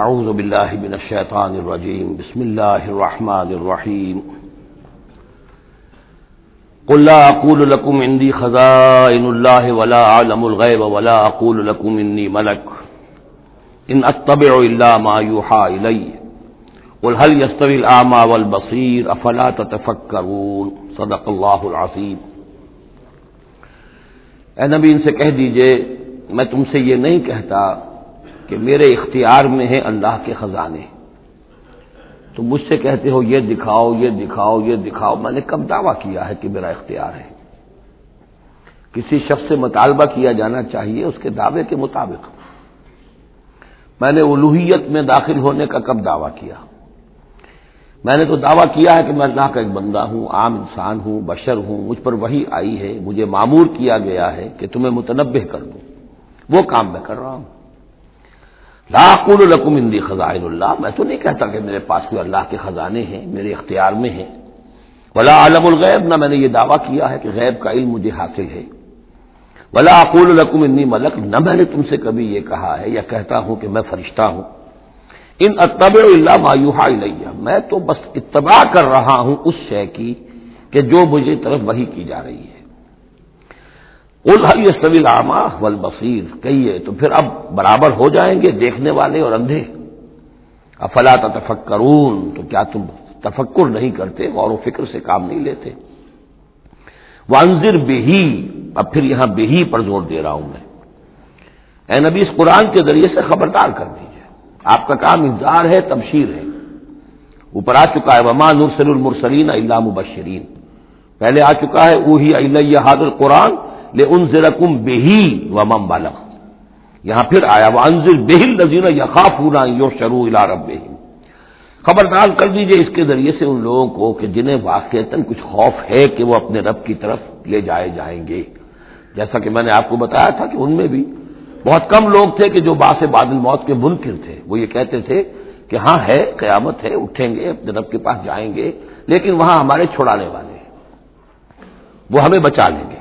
اعوذ باللہ من الشیطان الرجیم، بسم اللہ الرحمن الرحیم۔ قل لا اقول لكم عندي خزائن الله ولا اعلم الغيب ولا اقول لكم اني ملك ان اتبع الا ما يوحى الي قل هل يستوي الاعمى والبصير افلا تتفكرون صدق الله العظيم اے نبی، ان سے کہہ دیجیے، میں تم سے یہ نہیں کہتا کہ میرے اختیار میں ہیں اللہ کے خزانے۔ تو مجھ سے کہتے ہو، یہ دکھاؤ یہ دکھاؤ یہ دکھاؤ۔ میں نے کب دعویٰ کیا ہے کہ میرا اختیار ہے۔ کسی شخص سے مطالبہ کیا جانا چاہیے اس کے دعوے کے مطابق۔ میں نے الوحیت میں داخل ہونے کا کب دعویٰ کیا۔ میں نے تو دعویٰ کیا ہے کہ میں اللہ کا ایک بندہ ہوں، عام انسان ہوں، بشر ہوں، مجھ پر وہی آئی ہے، مجھے معمور کیا گیا ہے کہ تمہیں متنبع کر دوں۔ وہ کام میں کر رہا ہوں۔ لاقول القم اندی خزائن اللہ، میں تو نہیں کہتا کہ میرے پاس کوئی اللہ کے خزانے ہیں، میرے اختیار میں ہیں۔ ولا عالم الغیب، نہ میں نے یہ دعویٰ کیا ہے کہ غیب کا علم مجھے حاصل ہے۔ ولا اقول القم انی ملک، نہ میں نے تم سے کبھی یہ کہا ہے یا کہتا ہوں کہ میں فرشتہ ہوں۔ ان اتب اللہ مایوہا الیہ، میں تو بس اتباع کر رہا ہوں اس شے کی کہ جو مجھے طرف وہی کی جا رہی ہے۔ طویل عامہ ول بصیر کہیے، تو پھر اب برابر ہو جائیں گے دیکھنے والے اور اندھے۔ افلا تفکرون تو کیا تم تفکر نہیں کرتے؟ غور و فکر سے کام نہیں لیتے۔ وانزر بہی، اب پھر یہاں بہی پر زور دے رہا ہوں میں۔ اے نبی، اس قرآن کے ذریعے سے خبردار کر دیجیے آپ کا کام انتظار ہے، تبشیر ہے۔ اوپر آ چکا ہے، وما نرسل المرسلین اللہ مبشرین۔ پہلے آ چکا ہے، اوہی اللہ حاضر قرآن لے ان ضرکم بہی و مم بالغ یہاں پھر آیا وہ انضر بہل نذیر یقاف ہونا یو شروع الا رب خبردار کر دیجیے اس کے ذریعے سے ان لوگوں کو کہ جنہیں واقع کچھ خوف ہے کہ وہ اپنے رب کی طرف لے جائے جائیں گے۔ جیسا کہ میں نے آپ کو بتایا تھا کہ ان میں بھی بہت کم لوگ تھے کہ جو باس بادل موت کے منکر تھے۔ وہ یہ کہتے تھے کہ ہاں ہے، قیامت ہے، اٹھیں گے، اپنے رب کے پاس جائیں گے، لیکن وہاں ہمارے چھڑانے والے ہیں۔ وہ ہمیں بچا لیں گے۔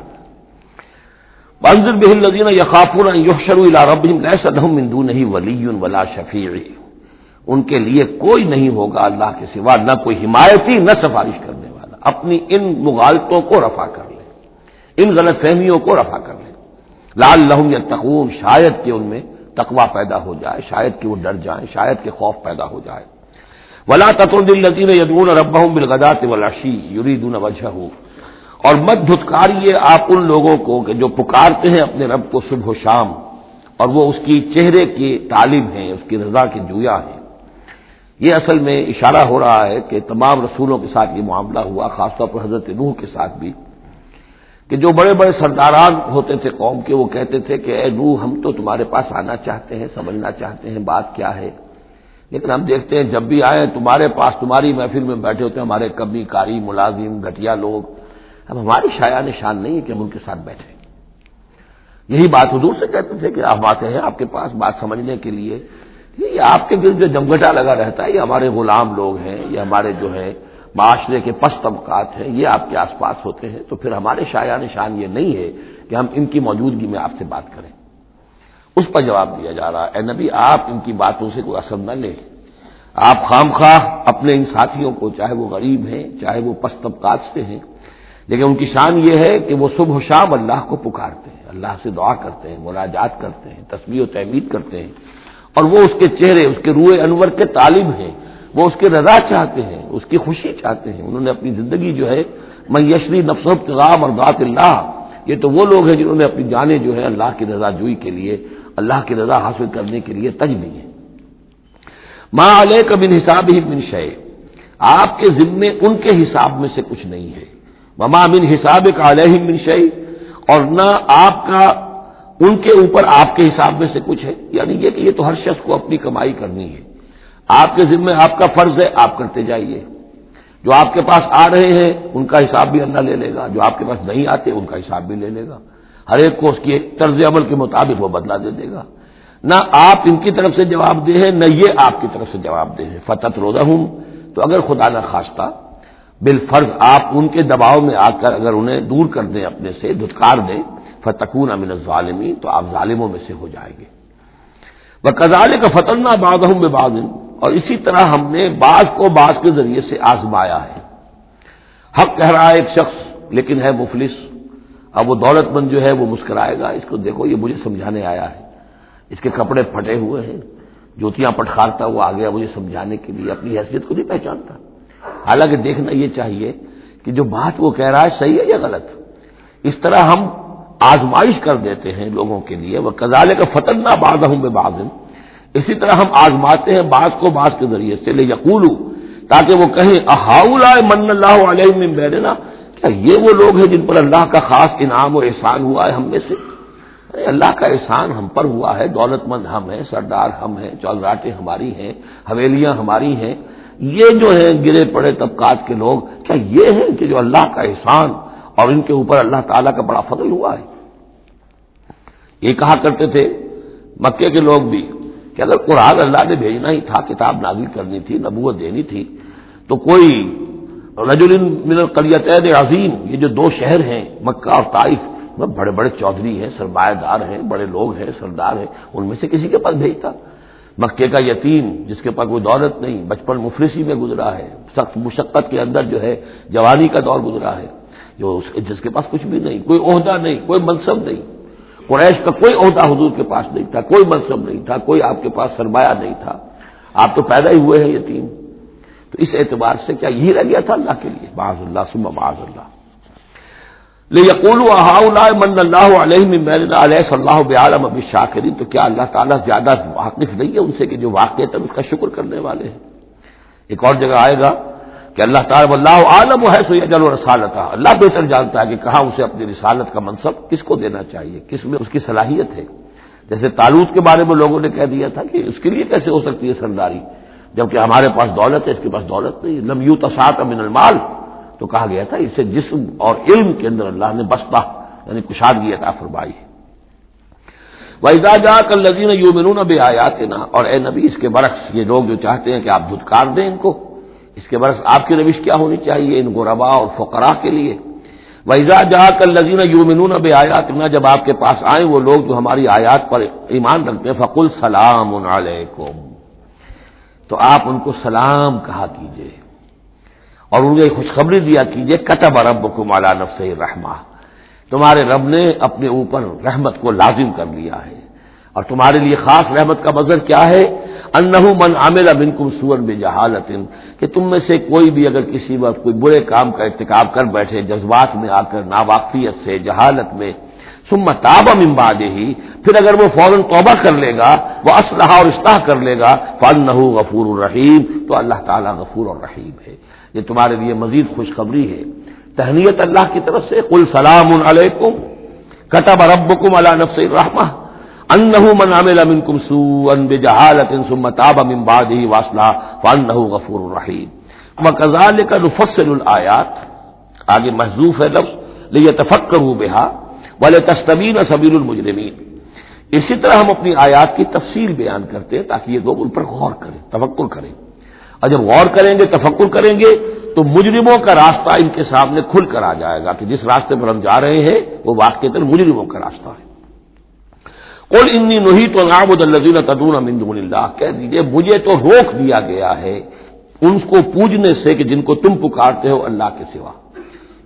بنظر بہل نظین یقافون یحشر الى ربهم ليس لهم من ولی ولا شفیع ان کے لیے کوئی نہیں ہوگا اللہ کے سوا، نہ کوئی حمایتی، نہ سفارش کرنے والا۔ اپنی ان مغالطوں کو رفع کر لے، ان غلط فہمیوں کو رفع کر لے۔ لال لہم یا تقوم شاید کہ ان میں تقوا پیدا ہو جائے، شاید کہ وہ ڈر جائیں، شاید کہ خوف پیدا ہو جائے۔ ولا تطر دل لطین یدون ربهم بالغدات والعشی یریدون وجهه۔ اور مت دھتکاریے آپ ان لوگوں کو کہ جو پکارتے ہیں اپنے رب کو صبح و شام، اور وہ اس کی چہرے کی طالب ہیں، اس کی رضا کی جویا ہیں۔ یہ اصل میں اشارہ ہو رہا ہے کہ تمام رسولوں کے ساتھ یہ معاملہ ہوا، خاص طور پر حضرت روح کے ساتھ بھی۔ کہ جو بڑے بڑے سرداران ہوتے تھے قوم کے، وہ کہتے تھے کہ اے روح ہم تو تمہارے پاس آنا چاہتے ہیں، سمجھنا چاہتے ہیں بات کیا ہے۔ لیکن ہم دیکھتے ہیں جب بھی آئے، تمہارے پاس تمہاری محفل میں بیٹھے ہوتے ہیں، ہمارے کبھی کاری، ملازم گٹیا لوگ اب ہماری شاع نشان نہیں ہے کہ ہم ان کے ساتھ بیٹھے یہی بات حضور سے کہتے تھے کہ آپ آتے ہیں، آپ کے پاس بات سمجھنے کے لیے۔ یہ آپ کے دل جو جمگٹا لگا رہتا ہے، یہ ہمارے غلام لوگ ہیں، یہ ہمارے جو ہے معاشرے کے پس طبقات ہیں، یہ آپ کے آس پاس ہوتے ہیں۔ تو پھر ہمارے شاع نشان یہ نہیں ہے کہ ہم ان کی موجودگی میں آپ سے بات کریں۔ اس پر جواب دیا جا رہا ہے نبی، آپ ان کی باتوں سے کوئی اثر نہ لیں۔ آپ خام خواہ اپنے ان ساتھیوں کو، چاہے وہ غریب ہیں، چاہے وہ پس طبقات سے ہیں لیکن ان کی شان یہ ہے کہ وہ صبح و شام اللہ کو پکارتے ہیں، اللہ سے دعا کرتے ہیں، مناجات کرتے ہیں تصویر و تحمید کرتے ہیں۔ اور وہ اس کے چہرے، اس کے روئے انور کے طالب ہیں۔ وہ اس کے رضا چاہتے ہیں، اس کی خوشی چاہتے ہیں۔ انہوں نے اپنی زندگی جو ہے میں یشری نفس غام اور ذات اللہ۔ یہ تو وہ لوگ ہیں جنہوں نے اپنی جانیں جو ہے اللہ کی رضا جوئی کے لیے، اللہ کی رضا حاصل کرنے کے لیے تج دی ہے ماں علیہ کا بن حساب ہی بن شے آپ کے ذمے ان کے حساب میں سے کچھ نہیں ہے۔ مما بن حساب کا علیہ بن شعی اور نہ آپ کا، ان کے اوپر آپ کے حساب میں سے کچھ ہے۔ یعنی یہ کہ یہ تو ہر شخص کو اپنی کمائی کرنی ہے۔ آپ کے ذمے آپ کا فرض ہے، آپ کرتے جائیے۔ جو آپ کے پاس آ رہے ہیں، ان کا حساب بھی اللہ لے لے گا۔ جو آپ کے پاس نہیں آتے، ان کا حساب بھی لے لے گا۔ ہر ایک کو اس کے طرز عمل کے مطابق وہ بدلا دے دے گا۔ نہ آپ ان کی طرف سے جواب دے ہیں، نہ یہ آپ کی طرف سے جواب دے ہیں۔ فتح روزہ ہوں تو اگر خدا نہ خواستہ بالفرض آپ ان کے دباؤ میں آ کر اگر انہیں دور کر دیں اپنے سے، دھتکار دیں فتقون امن ظالمی تو آپ ظالموں میں سے ہو جائیں گے۔ وہ کزالے کا فتنہ باد ہوں بے اور اسی طرح ہم نے بعض کو بعض کے ذریعے سے آزمایا ہے۔ حق کہہ رہا ہے ایک شخص، لیکن ہے مفلس۔ اب وہ دولت مند جو ہے وہ مسکرائے گا۔ اس کو دیکھو، یہ مجھے سمجھانے آیا ہے۔ اس کے کپڑے پھٹے ہوئے ہیں، جوتیاں پٹخارتا وہ آ گیا مجھے سمجھانے کے لیے اپنی حیثیت کو نہیں پہچانتا۔ حالانکہ دیکھنا یہ چاہیے کہ جو بات وہ کہہ رہا ہے صحیح ہے یا غلط؟ اس طرح ہم آزمائش کر دیتے ہیں لوگوں کے لیے وہ کزالے کا فتنہ باز ہوں بے بازم اسی طرح ہم آزماتے ہیں بعض کو بعض کے ذریعے سے لے یقول تاکہ وہ کہیں احاول من اللہ علیہ میں بیرنا کیا یہ وہ لوگ ہیں جن پر اللہ کا خاص انعام و احسان ہوا ہے ہم میں سے؟ اللہ کا احسان ہم پر ہوا ہے، دولت مند ہم ہیں، سردار ہم ہیں چولراٹیں ہماری ہیں، حویلیاں ہماری ہیں۔ یہ جو ہیں گرے پڑے طبقات کے لوگ، کیا یہ ہے کہ جو اللہ کا احسان اور ان کے اوپر اللہ تعالیٰ کا بڑا فضل ہوا ہے؟ یہ کہا کرتے تھے مکے کے لوگ بھی کہ اگر قرآن اللہ نے بھیجنا ہی تھا، کتاب نازل کرنی تھی، نبوت دینی تھی، تو کوئی رجل من القلیت عظیم یہ جو دو شہر ہیں، مکہ اور طائف بڑے بڑے چودھری ہیں، سرمایہ دار ہیں، بڑے لوگ ہیں، سردار ہیں، ان میں سے کسی کے پاس بھیجتا؟ مکے کا یتیم جس کے پاس کوئی دولت نہیں، بچپن مفرسی میں گزرا ہے، سخت مشقت کے اندر جو ہے، جوانی کا دور گزرا ہے۔ جو جس کے پاس کچھ بھی نہیں، کوئی عہدہ نہیں، کوئی منصب نہیں۔ قریش کا کوئی عہدہ حضور کے پاس نہیں تھا، کوئی منصب نہیں تھا، کوئی آپ کے پاس سرمایہ نہیں تھا۔ آپ تو پیدا ہی ہوئے ہیں یتیم۔ تو اس اعتبار سے کیا یہی رہ گیا تھا اللہ کے لیے؟ باز اللہ سم باز اللہ۔ یقول من اللہ علیہ علیہ صلی اللہ عالم ابھی شاکرین تو کیا اللہ تعالیٰ زیادہ واقف نہیں ہے ان سے کہ جو واقع اس کا شکر کرنے والے ہیں؟ ایک اور جگہ آئے گا کہ اللہ تعالیٰ اللہ عالم ہے، سو جل و رسالت اللہ بہتر جانتا ہے کہ کہاں اسے اپنی رسالت کا منصب کس کو دینا چاہیے، کس میں اس کی صلاحیت ہے۔ جیسے تالوت کے بارے میں لوگوں نے کہہ دیا تھا کہ اس کے لیے کیسے ہو سکتی ہے سرداری، جبکہ ہمارے پاس دولت ہے، اس کے پاس دولت نہیں۔ لمیو تصاط امن المال تو کہا گیا تھا، اسے جسم اور علم کے اندر اللہ نے بستا یعنی کشادگی عطا فرمائی ویزا جا کر لذین یومنون بے آیات نا اور اے نبی، اس کے برعکس یہ لوگ جو چاہتے ہیں کہ آپ دھتکار دیں ان کو، اس کے برعکس آپ کی روش کیا ہونی چاہیے ان کو اور فقراء کے لیے۔ ویزا جا کر لذین یومنون بے آیات نا جب آپ کے پاس آئیں، وہ لوگ جو ہماری آیات پر ایمان رکھتے ہیں، فقل سلام علیکم تو آپ ان کو سلام کہا کیجیے اور انہیں خوشخبری دیا کیجیے کتب رب کو مالا نفس رحما تمہارے رب نے اپنے اوپر رحمت کو لازم کر لیا ہے۔ اور تمہارے لیے خاص رحمت کا مظہر کیا ہے؟ انہ من عامل بن کم سور بے جہالت کہ تم میں سے کوئی بھی اگر کسی وقت کوئی برے کام کا ارتکاب کر بیٹھے، جذبات میں آ کر، ناواقفیت سے، جہالت میں سم تاب امباد ہی پھر اگر وہ فوراً توبہ کر لے گا، وہ اسلحہ اور اصلاح کر لے گا فن نہ غفور الرحیم، تو اللہ تعالیٰ غفور الرحیم ہے۔ یہ تمہارے لیے مزید خوشخبری ہے۔ تہنیت اللہ کی طرف سے کل سلام علیکم، کتب ربکم علی نفس الرحمہ انہ من عمل منکم سوءا بجہالت ثم تاب من بعده واصلح فانه غفور رحیم۔ وکذالک نفصل الآیات، آگے محذوف ہے لفظ، لیتفکروا بها ولتستبین سبیل المجرمین۔ اسی طرح ہم اپنی آیات کی تفصیل بیان کرتے ہیں تاکہ یہ لوگ ان پر غور کریں تفکر کریں۔ اور جب غور کریں گے، تفکر کریں گے، تو مجرموں کا راستہ ان کے سامنے کھل کر آ جائے گا کہ جس راستے پر ہم جا رہے ہیں، وہ واقع مجرموں کا راستہ ہے۔ کل انی نہی تو نام الزین تدون امند اللہ۔ کہہ دیجیے مجھے تو روک دیا گیا ہے ان کو پوجنے سے کہ جن کو تم پکارتے ہو اللہ کے سوا۔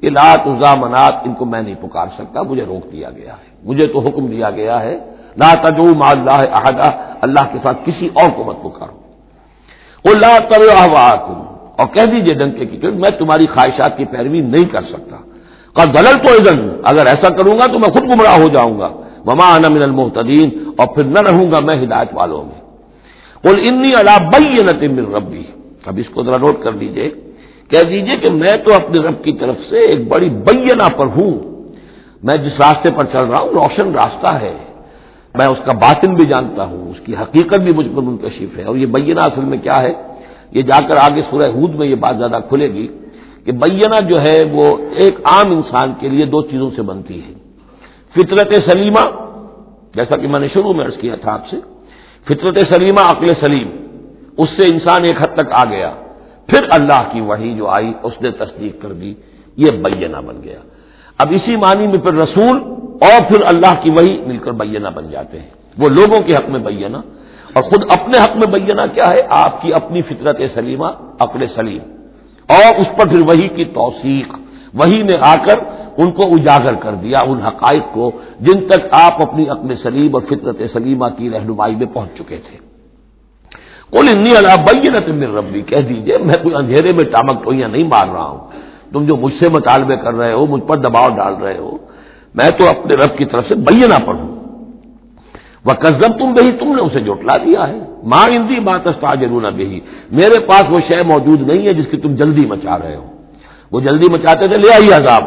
یہ لات منات، ان کو میں نہیں پکار سکتا، مجھے روک دیا گیا ہے۔ مجھے تو حکم دیا گیا ہے، لا تجو ما اللہ احدہ اللہ کے ساتھ کسی اور کو مت پکارو۔ اللہ کرو اور کہہ دیجیے ڈنکے کی کہ میں تمہاری خواہشات کی پیروی نہیں کر سکتا۔ کا دلل تو ادن اگر ایسا کروں گا تو میں خود گمراہ ہو جاؤں گا۔ مما من المحتدین اور پھر نہ رہوں گا میں ہدایت والوں میں۔ بول انی اللہ بئی من ربی۔ اب اس کو ذرا نوٹ کر لیجیے کہہ دیجیے کہ میں تو اپنے رب کی طرف سے ایک بڑی بینا پر ہوں۔ میں جس راستے پر چل رہا ہوں، روشن راستہ ہے۔ میں اس کا باطن بھی جانتا ہوں، اس کی حقیقت بھی مجھ پر منکشف ہے۔ اور یہ بینہ اصل میں کیا ہے؟ یہ جا کر آگے سورہ ہود میں یہ بات زیادہ کھلے گی کہ بینہ جو ہے وہ ایک عام انسان کے لیے دو چیزوں سے بنتی ہے۔ فطرت سلیمہ، جیسا کہ میں نے شروع میں عرض کیا تھا آپ سے، فطرت سلیمہ، عقل سلیم، اس سے انسان ایک حد تک آ گیا۔ پھر اللہ کی وہی جو آئی، اس نے تصدیق کر دی، یہ بینہ بن گیا۔ اب اسی معنی میں پھر رسول اور پھر اللہ کی وہی مل کر بینہ بن جاتے ہیں۔ وہ لوگوں کے حق میں بینہ۔ اور خود اپنے حق میں بینا کیا ہے؟ آپ کی اپنی فطرت سلیمہ، عقل سلیم۔ اور اس پر پھر وہی کی توثیق۔ وہی نے آ کر ان کو اجاگر کر دیا، ان حقائق کو جن تک آپ اپنی عقل سلیم اور فطرت سلیمہ کی رہنمائی میں پہنچ چکے تھے۔ کل انی اللہ بینت من ربی، کہہ دیجیے، میں کوئی اندھیرے میں ٹامک ٹوئیاں نہیں مار رہا ہوں۔ تم جو مجھ سے مطالبے کر رہے ہو، مجھ پر دباؤ ڈال رہے ہو میں تو اپنے رب کی طرف سے بینا پڑھوں وہ کزم تم بہی تم نے اسے جوٹلا دیا ہے۔ ماں ہندی ماں تستا جرون بہی میرے پاس وہ شے موجود نہیں ہے جس کی تم جلدی مچا رہے ہو۔ وہ جلدی مچاتے تھے، لے آئیے عذاب۔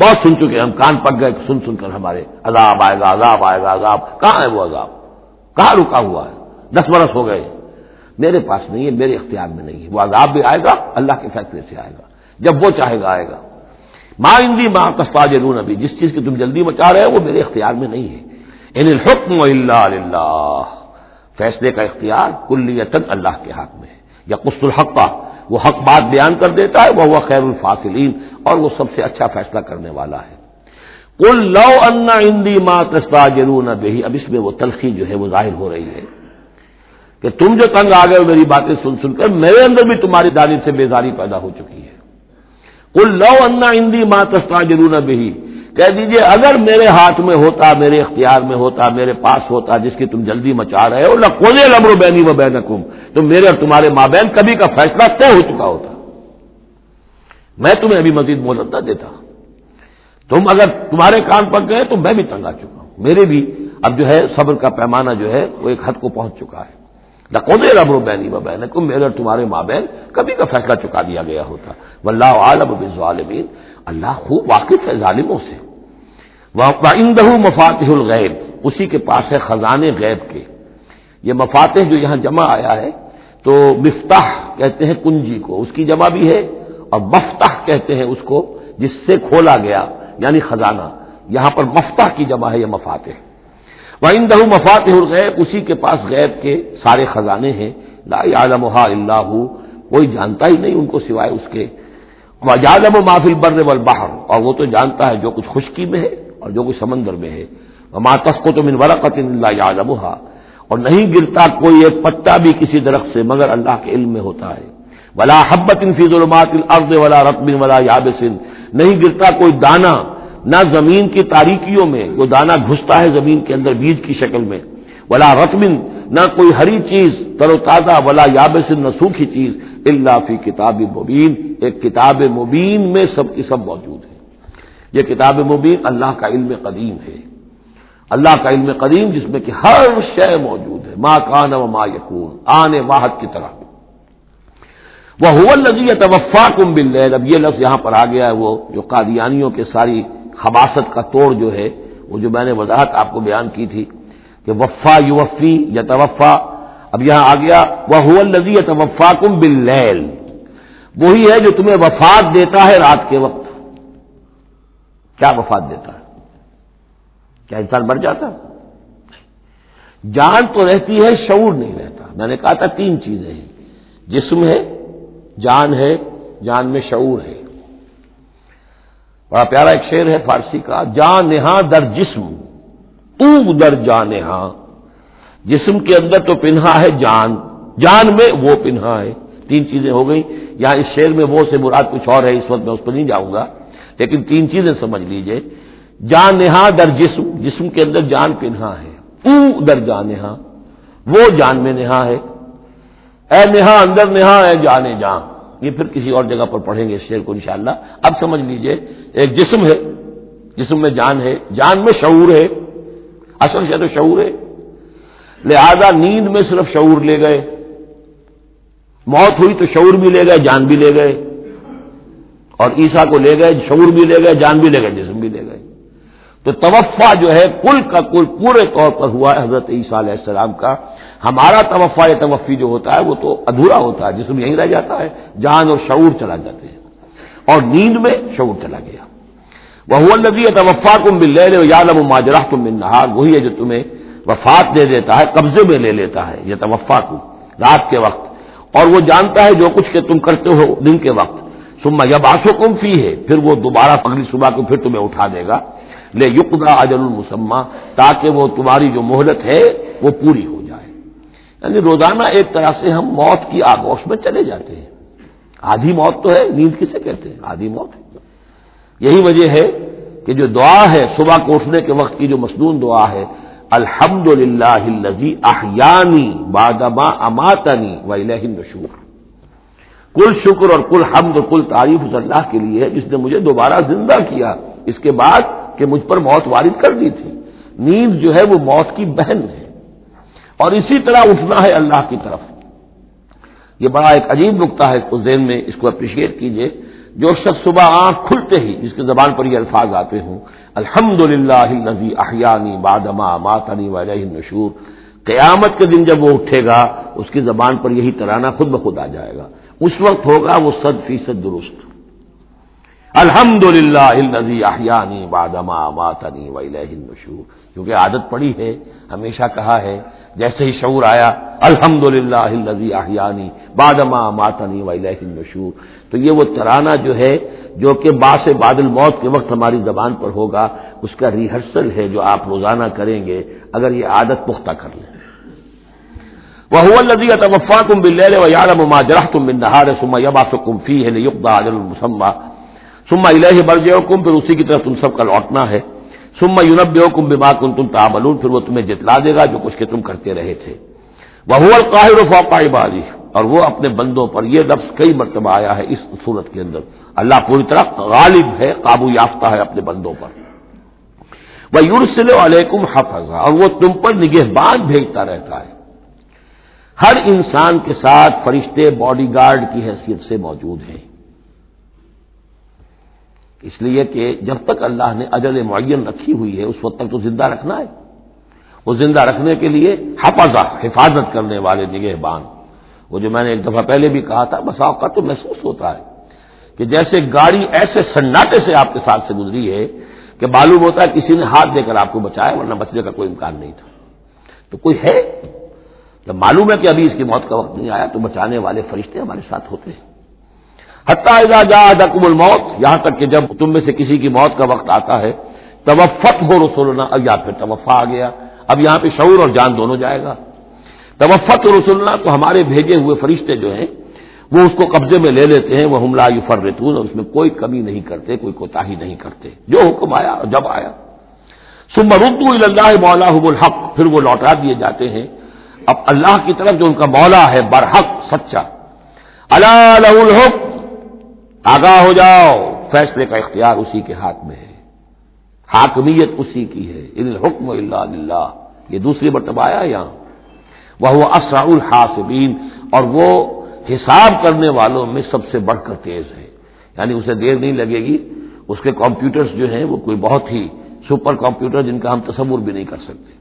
بہت سن چکے ہم کان پک گئے، سن سن کر ہمارے عذاب آئے گا، عذاب آئے گا، عذاب۔ کہاں ہے وہ عذاب؟ کہاں رکا ہوا ہے؟ دس برس ہو گئے۔ میرے پاس نہیں ہے، میرے اختیار میں نہیں ہے۔ وہ عذاب بھی آئے گا، اللہ کے فیصلے سے آئے گا۔ جب وہ چاہے گا، آئے گا۔ ماں ہندی ماں کستاج ابھی جس چیز کی تم جلدی مچا رہے ہو وہ میرے اختیار میں نہیں ہے. ان الحکم اللہ اللہ فیصلے کا اختیار کلیتن اللہ کے ہاتھ میں ہے. یا قسط الحق. کا وہ حق بات بیان کر دیتا ہے وہ خیر الفاصلین، اور وہ سب سے اچھا فیصلہ کرنے والا ہے. کل لو انا ہندی ماں کستاج بہی اب اس میں وہ تلخی جو ہے وہ ظاہر ہو رہی ہے کہ تم جو تنگ آ گئے میری باتیں سن سن کر، میرے اندر بھی تمہاری دانی سے بیزاری پیدا ہو چکی ہے. کل لو انا ہندی ماں تستا جرون بہی کہہ دیجیے، اگر میرے ہاتھ میں ہوتا، میرے اختیار میں ہوتا، میرے پاس ہوتا، جس کی تم جلدی مچا رہے ہو نہ کونے بینی و بین تو میرے اور تمہارے ماں بہن کبھی کا فیصلہ طے ہو چکا ہوتا۔ میں تمہیں ابھی مزید مہلت نہ دیتا۔ تم اگر تمہارے کان پک گئے تو میں بھی تنگ آ چکا ہوں۔ میرے بھی اب جو ہے صبر کا پیمانہ جو ہے، وہ ایک حد کو پہنچ چکا ہے۔ نقودے ربر بینی و بین میرے اور تمہارے ماں کبھی کا فیصلہ چکا دیا گیا ہوتا۔ واللہ عالم بالظالمین۔ اللہ خوب واقف ہے ظالموں سے۔ وعندہ مفاتح الغیب۔ اسی کے پاس ہے خزانے غیب کے۔ یہ مفاتح جو یہاں جمع آیا ہے، تو مفتاح کہتے ہیں کنجی کو۔ اس کی جمع بھی ہے اور مفتاح کہتے ہیں اس کو، جس سے کھولا گیا یعنی خزانہ۔ یہاں پر مفتاح کی جمع ہے یہ مفاتح وعندہ مفاتح الغیب اسی کے پاس غیب کے سارے خزانے ہیں۔ لا یعلمها اللہ کوئی جانتا ہی نہیں ان کو سوائے اس کے۔ وجالم و محفل بر والبحر، اور وہ تو جانتا ہے جو کچھ خشکی میں ہے اور جو کچھ سمندر میں ہے۔ ماتس کو تو من ورقت اللہ اور نہیں گرتا کوئی ایک پتا بھی کسی درخت سے، مگر اللہ کے علم میں ہوتا ہے۔ ولا حبت فی ظلمات الارض ولا رطب ولا یابس نہیں گرتا کوئی دانہ نہ زمین کی تاریکیوں میں، وہ دانہ گھستا ہے زمین کے اندر بیج کی شکل میں۔ ولا رتمن نہ کوئی ہری چیز، تر و تازہ، ولا یابس نہ سوکھی چیز اللہ فی کتاب مبین۔ ایک کتاب مبین میں سب کی سب موجود ہے۔ یہ کتاب مبین اللہ کا علم قدیم ہے۔ اللہ کا علم قدیم جس میں کہ ہر شے موجود ہے۔ ماں کان و ما یقون آنے واحد کی طرح۔ وہ نظی توفا کم بل اب یہ لفظ یہاں پر آ گیا ہے وہ جو قادیانیوں کے ساری خباست کا توڑ جو ہے، وہ جو میں نے وضاحت آپ کو بیان کی تھی کہ وفا یو وفی یا توفا اب یہاں آ گیا وہ الزی توفا کم بل وہی ہے جو تمہیں وفات دیتا ہے رات کے وقت۔ کیا وفات دیتا ہے؟ کیا انسان مر جاتا جان تو رہتی ہے، شعور نہیں رہتا۔ میں نے کہا تھا تین چیزیں ہیں۔ جسم ہے، جان ہے، جان میں شعور ہے۔ بڑا پیارا ایک شعر ہے فارسی کا، جان نہا در جسم تو در جان جسم کے اندر تو پنہا ہے جان جان میں وہ پنہا ہے۔ تین چیزیں ہو گئی یہاں اس شعر میں وہ سے مراد کچھ اور ہے، اس وقت میں اس پر نہیں جاؤں گا۔ لیکن تین چیزیں سمجھ لیجیے۔ جان نہا در جسم جسم کے اندر جان پنہا ہے۔ تو در جان نہا وہ جان میں نہا ہے۔ اے نہا اندر نہا ہے جانے جان یہ پھر کسی اور جگہ پر پڑھیں گے اس شعر کو انشاءاللہ۔ اب سمجھ لیجیے، ایک جسم ہے، جسم میں جان ہے، جان میں شعور ہے، اصل سے تو شعور ہے۔ لہذا نیند میں صرف شعور لے گئے، موت ہوئی تو شعور بھی لے گئے، جان بھی لے گئے۔ اور عیسا کو لے گئے، شعور بھی لے گئے، جان بھی لے گئے، جسم بھی لے گئے۔ تو توفع جو ہے کل کا کل پورے طور پر ہوا ہے حضرت عیسیٰ علیہ السلام کا۔ ہمارا توفع یا توفی جو ہوتا ہے وہ تو ادھورا ہوتا ہے، جسم یہیں رہ جاتا ہے، جان اور شعور چلا جاتے ہیں۔ اور نیند میں شعور چلا گیا۔ وہ لگی توفا کم بل لے یادم ماجرہ تم بن نہار وہی ہے جو تمہیں وفات دے دیتا ہے، قبضے میں لے لیتا ہے یہ توفا کو رات کے وقت۔ اور وہ جانتا ہے جو کچھ کہ تم کرتے ہو دن کے وقت۔ سما یا باسو کم فی ہے پھر وہ دوبارہ پگلی صبح کو پھر تمہیں اٹھا دے گا۔ لے یقدا اجل المسمہ تاکہ وہ تمہاری جو مہلت ہے وہ پوری ہو جائے۔ یعنی روزانہ ایک طرح سے ہم موت کی آگوش میں چلے جاتے ہیں۔ آدھی موت تو ہے، نیند کسے کہتے ہیں؟ آدھی موت ہے۔ یہی وجہ ہے کہ جو دعا ہے، صبح کو اٹھنے کے وقت کی جو مصنون دعا ہے الحمد للہ احیانی بادما اماتنی و نشور کل شکر اور کل حمد اور کل تعریف اس اللہ کے لیے ہے، جس نے مجھے دوبارہ زندہ کیا۔ اس کے بعد کہ مجھ پر موت وارد کر دی تھی۔ نیند جو ہے وہ موت کی بہن ہے۔ اور اسی طرح اٹھنا ہے اللہ کی طرف۔ یہ بڑا ایک عجیب نقطہ ہے اس کو ذہن میں، اس کو اپریشیٹ کیجیے۔ جو شخص صبح آنکھ کھلتے ہی، جس کی زبان پر یہ الفاظ آتے ہوں الحمد للہ احیانی بادما ماتنی وجہ نشور قیامت کے دن جب وہ اٹھے گا، اس کی زبان پر یہی ترانہ خود بخود آ جائے گا۔ اس وقت ہوگا وہ صد فیصد درست۔ الحمد للہ احیانی بادما ماتنی نشور کیونکہ عادت پڑی ہے، ہمیشہ کہا ہے، جیسے ہی شعور آیا الحمد للہ احیانی بادما ماتنی نشور تو یہ وہ ترانہ جو ہے، جو کہ باس بادل موت کے وقت ہماری زبان پر ہوگا، اس کا ریہرسل ہے جو آپ روزانہ کریں گے، اگر یہ عادت پختہ کر لیں۔ وہ الدی توفا کم بل و یارم جرح تم بن نہار سما یبا سکم فی ہے سما الہ برج کم پھر اسی کی طرف تم سب کا لوٹنا ہے۔ سما یونب کم بما کن تم تابلون پھر وہ تمہیں جتلا دے گا جو کچھ کہ تم کرتے رہے تھے۔ وہ القاہر فوقا بازی اور وہ اپنے بندوں پر یہ لفظ کئی مرتبہ آیا ہے اس صورت کے اندر۔ اللہ پوری طرح غالب ہے، قابو یافتہ ہے اپنے بندوں پر۔ وہ یورسل علیکم حفظ اور وہ تم پر نگہبان بھیجتا رہتا ہے۔ ہر انسان کے ساتھ فرشتے باڈی گارڈ کی حیثیت سے موجود ہیں۔ اس لیے کہ جب تک اللہ نے اجل معین رکھی ہوئی ہے، اس وقت تک تو زندہ رکھنا ہے۔ وہ زندہ رکھنے کے لیے حفاظہ حفاظت کرنے والے نگہبان۔ وہ جو میں نے ایک دفعہ پہلے بھی کہا تھا بسا اوقات تو محسوس ہوتا ہے کہ جیسے گاڑی ایسے سناٹے سے آپ کے ساتھ سے گزری ہے کہ معلوم ہوتا ہے کسی نے ہاتھ دے کر آپ کو بچایا، ورنہ بچنے کا کوئی امکان نہیں تھا۔ تو کوئی ہے؟ جب معلوم ہے کہ ابھی اس کی موت کا وقت نہیں آیا، تو بچانے والے فرشتے ہمارے ساتھ ہوتے ہیں۔ حتیٰ جا دقم الموت، یہاں تک کہ جب تم میں سے کسی کی موت کا وقت آتا ہے، توفت ہو رسولنا یا پھر توفا آ گیا، اب یہاں پہ شعور اور جان دونوں جائے گا۔ توفت رسولنا تو ہمارے بھیجے ہوئے فرشتے جو ہیں، وہ اس کو قبضے میں لے لیتے ہیں وہ حملہ یو فرتون اور اس میں کوئی کمی نہیں کرتے، کوئی کوتا نہیں کرتے۔ جو حکم آیا اور جب آیا۔ سم ردو اللہ مولا حب الحق، پھر وہ لوٹا دیے جاتے ہیں۔ اب اللہ کی طرف جو ان کا مولا ہے، برحق، سچا۔ اللہ الحق آگاہ ہو جاؤ۔ فیصلے کا اختیار اسی کے ہاتھ میں ہے۔ حاکمیت اسی کی ہے۔ ان حکم اللہ یہ دوسری مرتبہ آیا یہاں۔ وہ اسرا الحاصبین اور وہ حساب کرنے والوں میں سب سے بڑھ کر تیز ہے۔ یعنی اسے دیر نہیں لگے گی۔ اس کے کمپیوٹرز جو ہیں وہ کوئی بہت ہی سپر کمپیوٹر جن کا ہم تصور بھی نہیں کر سکتے۔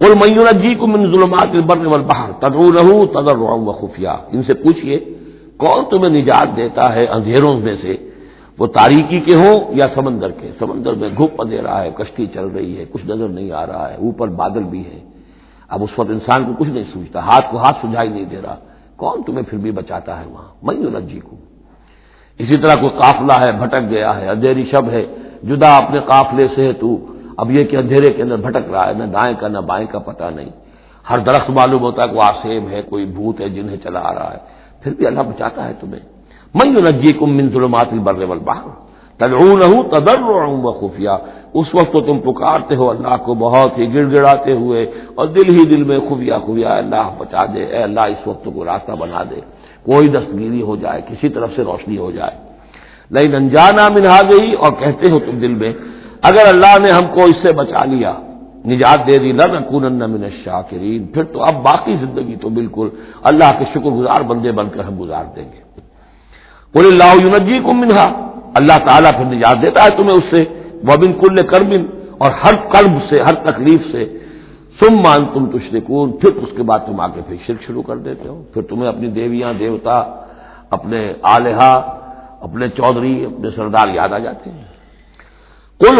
کل میون جی کو من ظلمات بر باہر تدر رہوں تدر و خفیہ ان سے پوچھیے کون تمہیں نجات دیتا ہے اندھیروں میں سے؟ وہ تاریکی کے ہوں یا سمندر کے؟ سمندر میں گھپ دے رہا ہے، کشتی چل رہی ہے، کچھ نظر نہیں آ رہا ہے، اوپر بادل بھی ہے اب اس وقت انسان کو کچھ نہیں سوچتا، ہاتھ کو ہاتھ سجائی نہیں دے رہا۔ کون تمہیں پھر بھی بچاتا ہے وہاں؟ میں رجی کو اسی طرح کوئی قافلہ ہے، بھٹک گیا ہے، اندھیری شب ہے، جدا اپنے قافلے سے ہے تو۔ اب یہ کہ اندھیرے کے اندر بھٹک رہا ہے، نہ دائیں کا نہ بائیں کا پتہ نہیں۔ ہر درخت معلوم ہوتا ہے کوئی آسیب ہے، کوئی بھوت ہے جنہیں چلا آ رہا ہے۔ پھر بھی اللہ بچاتا ہے تمہیں۔ من نجی کم من ظلمات البر والبحر تدعون تدر و خفیہ۔ اس وقت تو تم پکارتے ہو اللہ کو بہت ہی گڑ گڑاتے ہوئے اور دل ہی دل میں خفیہ خفیہ اللہ بچا دے، اے اللہ اس وقت کو راستہ بنا دے۔ کوئی دستگیری ہو جائے، کسی طرف سے روشنی ہو جائے۔ نہیں انجانا منہا گئی اور کہتے ہو تم دل میں، اگر اللہ نے ہم کو اس سے بچا لیا نجات دے دی نہ من الشاکرین۔ پھر تو اب باقی زندگی تو بالکل اللہ کے شکر گزار بندے بن کر ہم گزار دیں گے۔ بولے اللہ یونجی کو منہا۔ اللہ تعالیٰ پھر نجات دیتا ہے تمہیں اس سے۔ وبن کل کربن، اور ہر قلب سے، ہر تکلیف سے۔ سم مان تم تشرکون۔ پھر اس کے بعد تم آ کے پھر شرک شروع کر دیتے ہو۔ پھر تمہیں اپنی دیویاں، دیوتا، اپنے آلیہ، اپنے چودھری، اپنے سردار یاد آ جاتے ہیں۔ کل